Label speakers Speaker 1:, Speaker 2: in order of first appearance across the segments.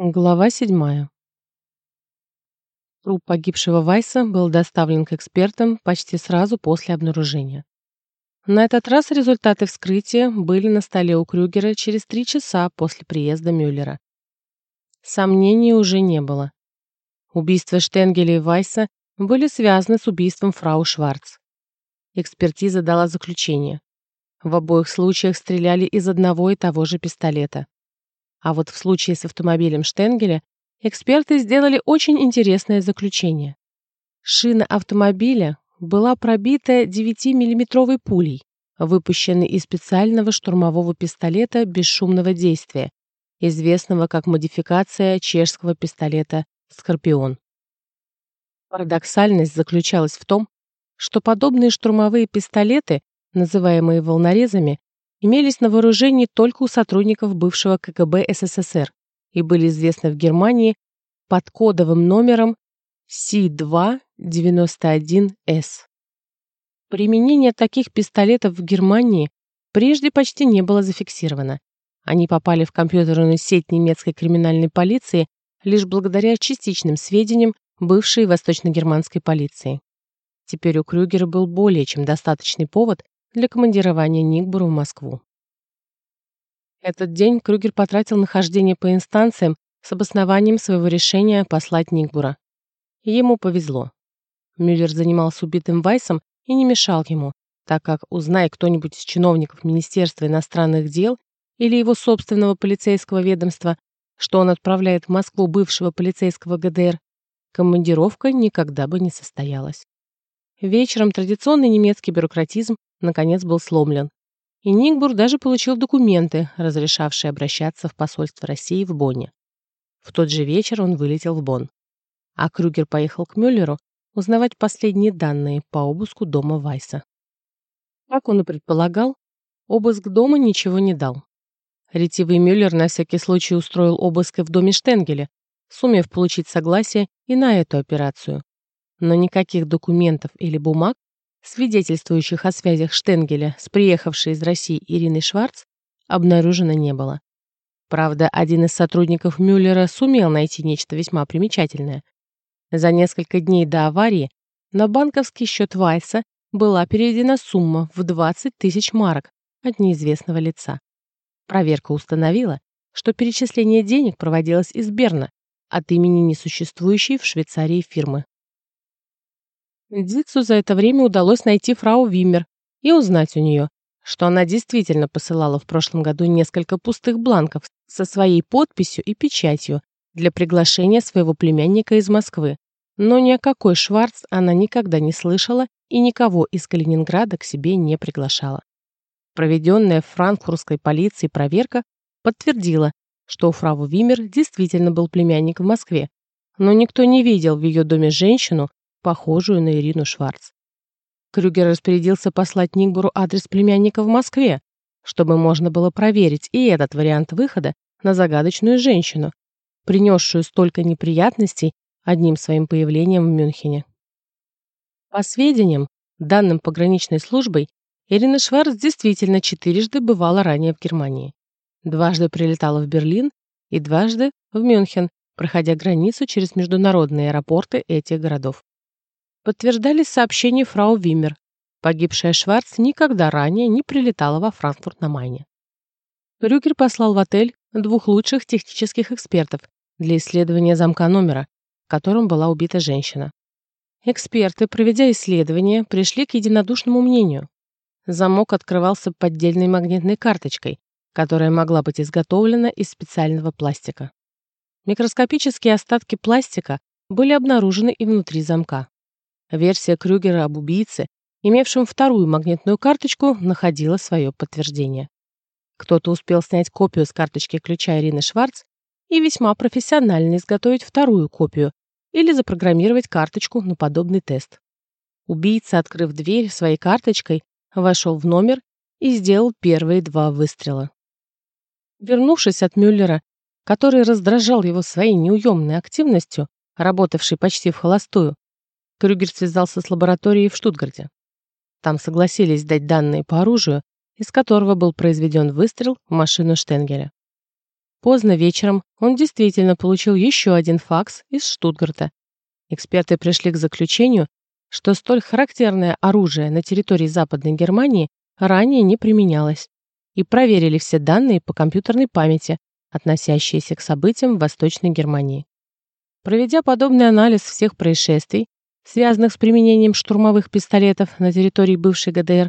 Speaker 1: Глава седьмая. Труп погибшего Вайса был доставлен к экспертам почти сразу после обнаружения. На этот раз результаты вскрытия были на столе у Крюгера через три часа после приезда Мюллера. Сомнений уже не было. Убийства Штенгеля и Вайса были связаны с убийством фрау Шварц. Экспертиза дала заключение. В обоих случаях стреляли из одного и того же пистолета. А вот в случае с автомобилем Штенгеля эксперты сделали очень интересное заключение. Шина автомобиля была пробита 9-миллиметровой пулей, выпущенной из специального штурмового пистолета бесшумного действия, известного как модификация чешского пистолета «Скорпион». Парадоксальность заключалась в том, что подобные штурмовые пистолеты, называемые волнорезами, имелись на вооружении только у сотрудников бывшего КГБ СССР и были известны в Германии под кодовым номером Си-291С. Применение таких пистолетов в Германии прежде почти не было зафиксировано. Они попали в компьютерную сеть немецкой криминальной полиции лишь благодаря частичным сведениям бывшей восточно-германской полиции. Теперь у Крюгера был более чем достаточный повод для командирования Никбору в Москву. Этот день Крюгер потратил на хождение по инстанциям с обоснованием своего решения послать Никбура. Ему повезло. Мюллер занимался убитым Вайсом и не мешал ему, так как, узнай кто-нибудь из чиновников Министерства иностранных дел или его собственного полицейского ведомства, что он отправляет в Москву бывшего полицейского ГДР, командировка никогда бы не состоялась. Вечером традиционный немецкий бюрократизм наконец был сломлен. И Никбур даже получил документы, разрешавшие обращаться в посольство России в Бонне. В тот же вечер он вылетел в Бонн. А Крюгер поехал к Мюллеру узнавать последние данные по обыску дома Вайса. Как он и предполагал, обыск дома ничего не дал. Ретивый Мюллер на всякий случай устроил обыск в доме Штенгеля, сумев получить согласие и на эту операцию. Но никаких документов или бумаг свидетельствующих о связях Штенгеля с приехавшей из России Ириной Шварц, обнаружено не было. Правда, один из сотрудников Мюллера сумел найти нечто весьма примечательное. За несколько дней до аварии на банковский счет Вайса была переведена сумма в 20 тысяч марок от неизвестного лица. Проверка установила, что перечисление денег проводилось из Берна от имени несуществующей в Швейцарии фирмы. Диксу за это время удалось найти фрау Виммер и узнать у нее, что она действительно посылала в прошлом году несколько пустых бланков со своей подписью и печатью для приглашения своего племянника из Москвы. Но ни о какой Шварц она никогда не слышала и никого из Калининграда к себе не приглашала. Проведенная франкфуртской полиции проверка подтвердила, что у фрау Вимер действительно был племянник в Москве, но никто не видел в ее доме женщину, похожую на Ирину Шварц. Крюгер распорядился послать Никбору адрес племянника в Москве, чтобы можно было проверить и этот вариант выхода на загадочную женщину, принесшую столько неприятностей одним своим появлением в Мюнхене. По сведениям, данным пограничной службой, Ирина Шварц действительно четырежды бывала ранее в Германии. Дважды прилетала в Берлин и дважды в Мюнхен, проходя границу через международные аэропорты этих городов подтверждались сообщения фрау Виммер. Погибшая Шварц никогда ранее не прилетала во Франкфурт на Майне. Крюгер послал в отель двух лучших технических экспертов для исследования замка номера, в котором была убита женщина. Эксперты, проведя исследование, пришли к единодушному мнению. Замок открывался поддельной магнитной карточкой, которая могла быть изготовлена из специального пластика. Микроскопические остатки пластика были обнаружены и внутри замка. Версия Крюгера об убийце, имевшем вторую магнитную карточку, находила свое подтверждение. Кто-то успел снять копию с карточки ключа Ирины Шварц и весьма профессионально изготовить вторую копию или запрограммировать карточку на подобный тест. Убийца, открыв дверь своей карточкой, вошел в номер и сделал первые два выстрела. Вернувшись от Мюллера, который раздражал его своей неуемной активностью, работавшей почти в холостую, Крюгер связался с лабораторией в Штутгарте. Там согласились дать данные по оружию, из которого был произведен выстрел в машину Штенгеля. Поздно вечером он действительно получил еще один факс из Штутгарта. Эксперты пришли к заключению, что столь характерное оружие на территории Западной Германии ранее не применялось, и проверили все данные по компьютерной памяти, относящиеся к событиям в Восточной Германии. Проведя подобный анализ всех происшествий, связанных с применением штурмовых пистолетов на территории бывшей ГДР,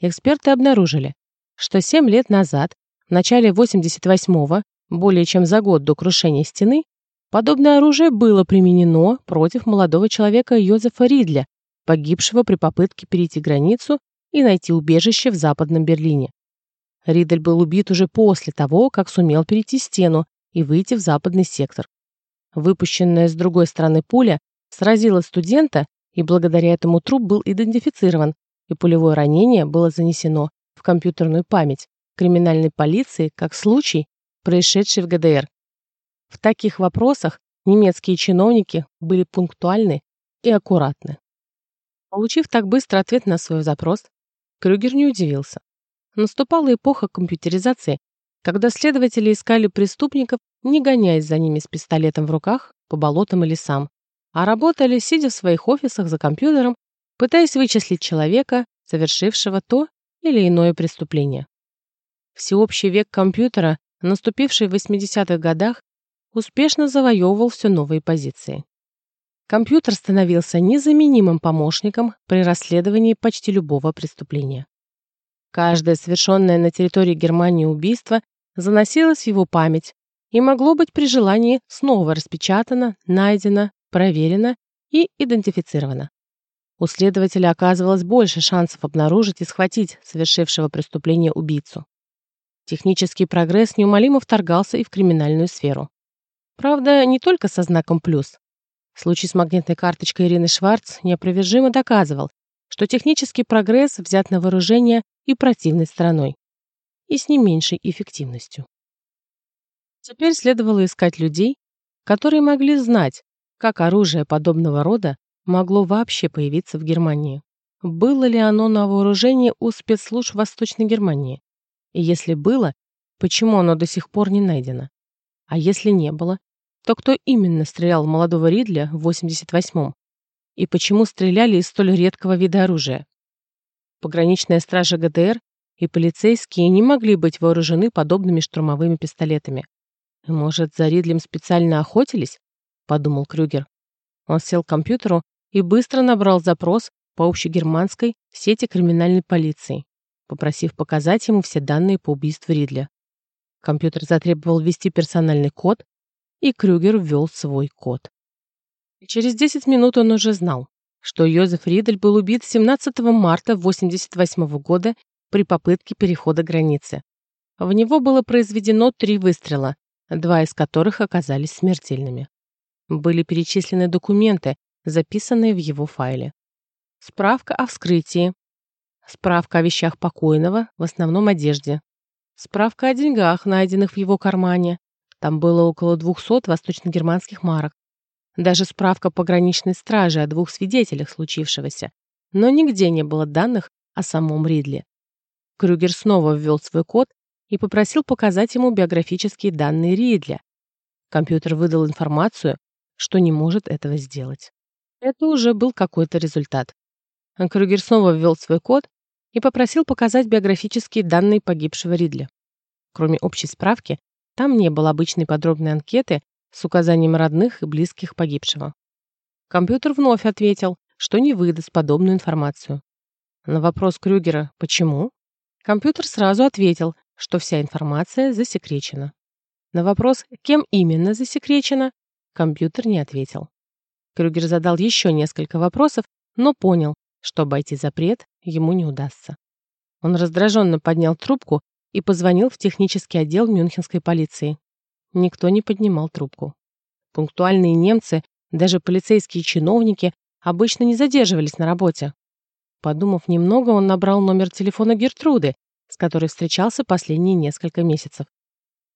Speaker 1: эксперты обнаружили, что 7 лет назад, в начале 88-го, более чем за год до крушения стены, подобное оружие было применено против молодого человека Йозефа Ридля, погибшего при попытке перейти границу и найти убежище в Западном Берлине. Ридель был убит уже после того, как сумел перейти стену и выйти в западный сектор. Выпущенная с другой стороны пуля сразила студента, и благодаря этому труп был идентифицирован, и пулевое ранение было занесено в компьютерную память криминальной полиции как случай, происшедший в ГДР. В таких вопросах немецкие чиновники были пунктуальны и аккуратны. Получив так быстро ответ на свой запрос, Крюгер не удивился. Наступала эпоха компьютеризации, когда следователи искали преступников, не гоняясь за ними с пистолетом в руках по болотам и лесам, а работали, сидя в своих офисах за компьютером, пытаясь вычислить человека, совершившего то или иное преступление. Всеобщий век компьютера, наступивший в 80-х годах, успешно завоевывал все новые позиции. Компьютер становился незаменимым помощником при расследовании почти любого преступления. Каждое совершенное на территории Германии убийство заносилось в его память и могло быть при желании снова распечатано, найдено, проверено и идентифицировано. У следователя оказывалось больше шансов обнаружить и схватить совершившего преступление убийцу. Технический прогресс неумолимо вторгался и в криминальную сферу. Правда, не только со знаком «плюс». Случай с магнитной карточкой Ирины Шварц неопровержимо доказывал, что технический прогресс взят на вооружение и противной стороной, и с не меньшей эффективностью. Теперь следовало искать людей, которые могли знать, как оружие подобного рода могло вообще появиться в Германии. Было ли оно на вооружении у спецслужб Восточной Германии? И если было, почему оно до сих пор не найдено? А если не было, то кто именно стрелял в молодого Ридля в 88-м? И почему стреляли из столь редкого вида оружия? Пограничная стража ГДР и полицейские не могли быть вооружены подобными штурмовыми пистолетами. «Может, за Ридлем специально охотились?» – подумал Крюгер. Он сел к компьютеру и быстро набрал запрос по общегерманской сети криминальной полиции, попросив показать ему все данные по убийству Ридля. Компьютер затребовал ввести персональный код, и Крюгер ввел свой код. через 10 минут он уже знал, что Йозеф Ридель был убит 17 марта 1988 года при попытке перехода границы. В него было произведено три выстрела, два из которых оказались смертельными. Были перечислены документы, записанные в его файле. Справка о вскрытии, справка о вещах покойного, в основном одежде, справка о деньгах, найденных в его кармане, там было около 200 восточно-германских марок. Даже справка пограничной стражи о двух свидетелях случившегося. Но нигде не было данных о самом Ридли. Крюгер снова ввел свой код и попросил показать ему биографические данные Ридля. Компьютер выдал информацию, что не может этого сделать. Это уже был какой-то результат. Крюгер снова ввел свой код и попросил показать биографические данные погибшего Ридля. Кроме общей справки, там не было обычной подробной анкеты с указанием родных и близких погибшего. Компьютер вновь ответил, что не выдаст подобную информацию. На вопрос Крюгера «почему?» компьютер сразу ответил, что вся информация засекречена. На вопрос «кем именно засекречена?» Компьютер не ответил. Крюгер задал еще несколько вопросов, но понял, что обойти запрет ему не удастся. Он раздраженно поднял трубку и позвонил в технический отдел мюнхенской полиции. Никто не поднимал трубку. Пунктуальные немцы, даже полицейские чиновники, обычно не задерживались на работе. Подумав немного, он набрал номер телефона Гертруды, с которой встречался последние несколько месяцев.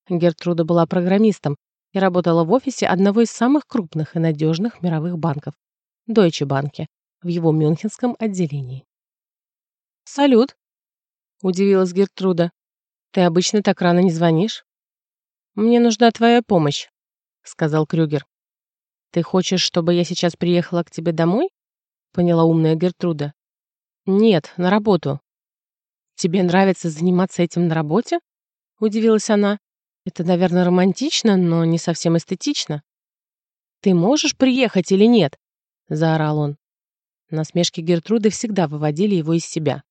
Speaker 1: Гертруда была программистом и работала в офисе одного из самых крупных и надежных мировых банков – Deutsche Bank, в его мюнхенском отделении. «Салют!» – удивилась Гертруда. Ты обычно так рано не звонишь? «Мне нужна твоя помощь», — сказал Крюгер. «Ты хочешь, чтобы я сейчас приехала к тебе домой?» — поняла умная Гертруда. «Нет, на работу». «Тебе нравится заниматься этим на работе?» — удивилась она. «Это, наверное, романтично, но не совсем эстетично». «Ты можешь приехать или нет?» — заорал он. Насмешки Гертруды всегда выводили его из себя.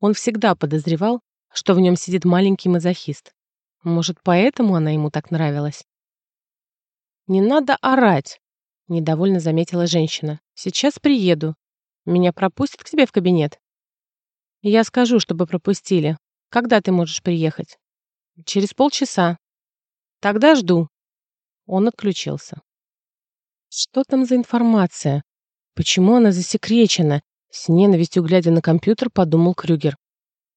Speaker 1: Он всегда подозревал, что в нем сидит маленький мазохист. Может, поэтому она ему так нравилась? «Не надо орать!» — недовольно заметила женщина. «Сейчас приеду. Меня пропустят к тебе в кабинет?» «Я скажу, чтобы пропустили. Когда ты можешь приехать?» «Через полчаса». «Тогда жду». Он отключился. Что там за информация? Почему она засекречена? С ненавистью глядя на компьютер, подумал Крюгер.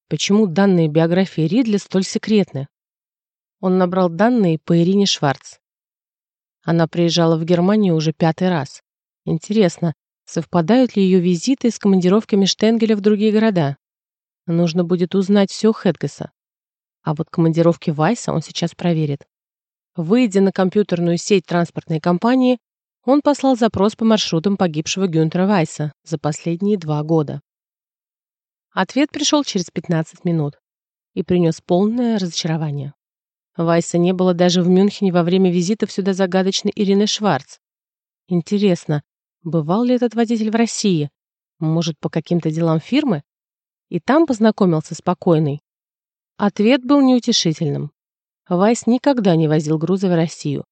Speaker 1: Почему данные биографии Ридли столь секретны? Он набрал данные по Ирине Шварц. Она приезжала в Германию уже пятый раз. Интересно, совпадают ли ее визиты с командировками Штенгеля в другие города? Нужно будет узнать все Хедгеса. А вот командировки Вайса он сейчас проверит. Выйдя на компьютерную сеть транспортной компании, он послал запрос по маршрутам погибшего Гюнтера Вайса за последние два года. Ответ пришел через 15 минут и принес полное разочарование. Вайса не было даже в Мюнхене во время визитов сюда загадочной Ирины Шварц. Интересно, бывал ли этот водитель в России? Может, по каким-то делам фирмы? И там познакомился спокойный? Ответ был неутешительным. Вайс никогда не возил грузы в Россию.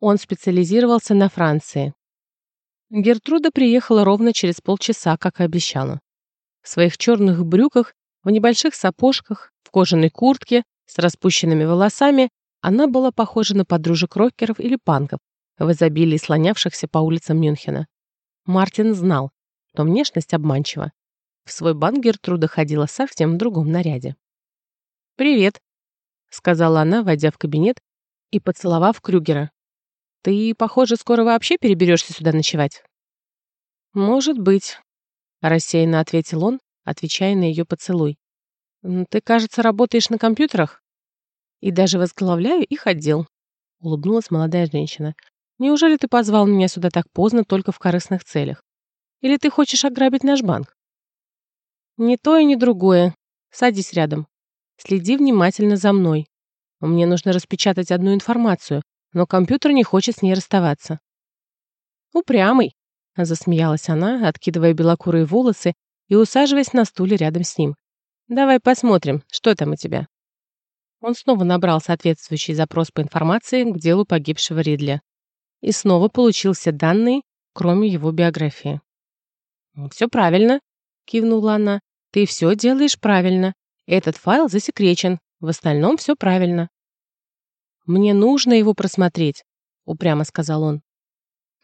Speaker 1: Он специализировался на Франции. Гертруда приехала ровно через полчаса, как и обещала. В своих черных брюках, в небольших сапожках, в кожаной куртке с распущенными волосами она была похожа на подружек рокеров или панков, в изобилии слонявшихся по улицам Мюнхена. Мартин знал, что внешность обманчива. В свой банк Гертруда ходила совсем в другом наряде. «Привет», — сказала она, войдя в кабинет и поцеловав Крюгера. «Ты, похоже, скоро вообще переберешься сюда ночевать?» «Может быть», — рассеянно ответил он, отвечая на ее поцелуй. «Ты, кажется, работаешь на компьютерах?» «И даже возглавляю их отдел», — улыбнулась молодая женщина. «Неужели ты позвал меня сюда так поздно только в корыстных целях? Или ты хочешь ограбить наш банк?» «Ни то и ни другое. Садись рядом. Следи внимательно за мной. Мне нужно распечатать одну информацию, но компьютер не хочет с ней расставаться». «Упрямый», — засмеялась она, откидывая белокурые волосы и усаживаясь на стуле рядом с ним. Давай посмотрим, что там у тебя. Он снова набрал соответствующий запрос по информации к делу погибшего Ридля. И снова получил все данные, кроме его биографии. «Все правильно», — кивнула она. «Ты все делаешь правильно. Этот файл засекречен. В остальном все правильно». «Мне нужно его просмотреть», — упрямо сказал он.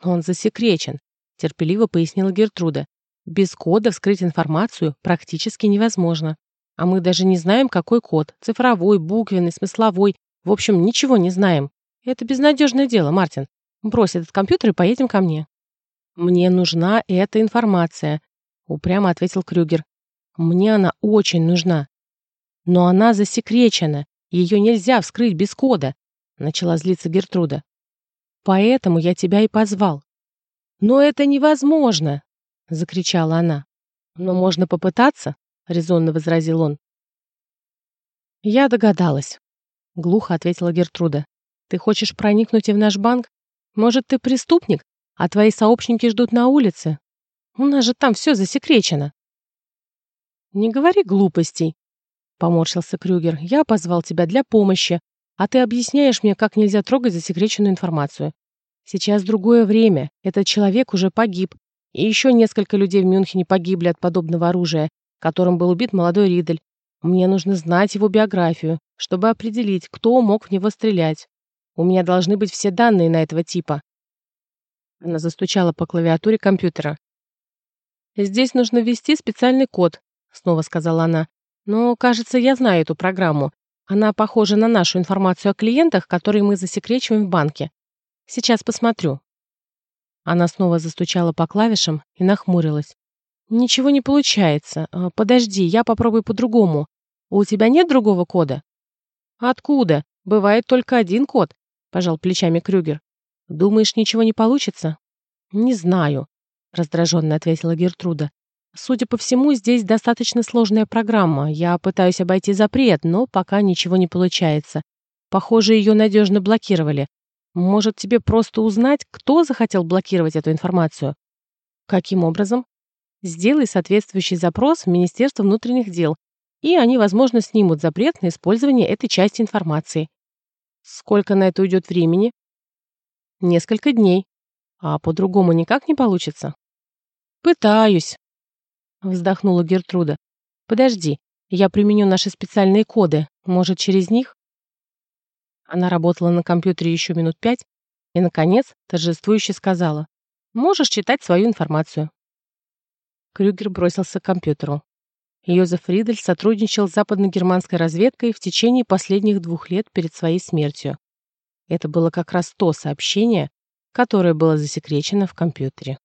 Speaker 1: «Он засекречен», — терпеливо пояснила Гертруда. «Без кода вскрыть информацию практически невозможно. А мы даже не знаем, какой код. Цифровой, буквенный, смысловой. В общем, ничего не знаем. Это безнадежное дело, Мартин. Брось этот компьютер и поедем ко мне. Мне нужна эта информация, упрямо ответил Крюгер. Мне она очень нужна. Но она засекречена. Ее нельзя вскрыть без кода, начала злиться Гертруда. Поэтому я тебя и позвал. Но это невозможно, закричала она. Но можно попытаться, — резонно возразил он. «Я догадалась», — глухо ответила Гертруда. «Ты хочешь проникнуть и в наш банк? Может, ты преступник, а твои сообщники ждут на улице? У нас же там все засекречено». «Не говори глупостей», — поморщился Крюгер. «Я позвал тебя для помощи, а ты объясняешь мне, как нельзя трогать засекреченную информацию. Сейчас другое время, этот человек уже погиб, и еще несколько людей в Мюнхене погибли от подобного оружия, которым был убит молодой Ридель. Мне нужно знать его биографию, чтобы определить, кто мог в него стрелять. У меня должны быть все данные на этого типа. Она застучала по клавиатуре компьютера. «Здесь нужно ввести специальный код», — снова сказала она. «Но, кажется, я знаю эту программу. Она похожа на нашу информацию о клиентах, которые мы засекречиваем в банке. Сейчас посмотрю». Она снова застучала по клавишам и нахмурилась. «Ничего не получается. А, подожди, я попробую по-другому. У тебя нет другого кода?» «Откуда? Бывает только один код, пожал плечами Крюгер. Думаешь, ничего не получится? Не знаю, раздраженно ответила Гертруда. Судя по всему, здесь достаточно сложная программа. Я пытаюсь обойти запрет, но пока ничего не получается. Похоже, ее надежно блокировали. Может, тебе просто узнать, кто захотел блокировать эту информацию? Каким образом? Сделай соответствующий запрос в Министерство внутренних дел, и они, возможно, снимут запрет на использование этой части информации. Сколько на это уйдет времени? Несколько дней. А по-другому никак не получится? Пытаюсь, вздохнула Гертруда. Подожди, я применю наши специальные коды. Может, через них? Она работала на компьютере еще минут пять и, наконец, торжествующе сказала. «Можешь читать свою информацию». Крюгер бросился к компьютеру. Йозеф Ридель сотрудничал с западно-германской разведкой в течение последних двух лет перед своей смертью. Это было как раз то сообщение, которое было засекречено в компьютере.